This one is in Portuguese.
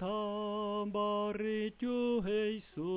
tambari heisu.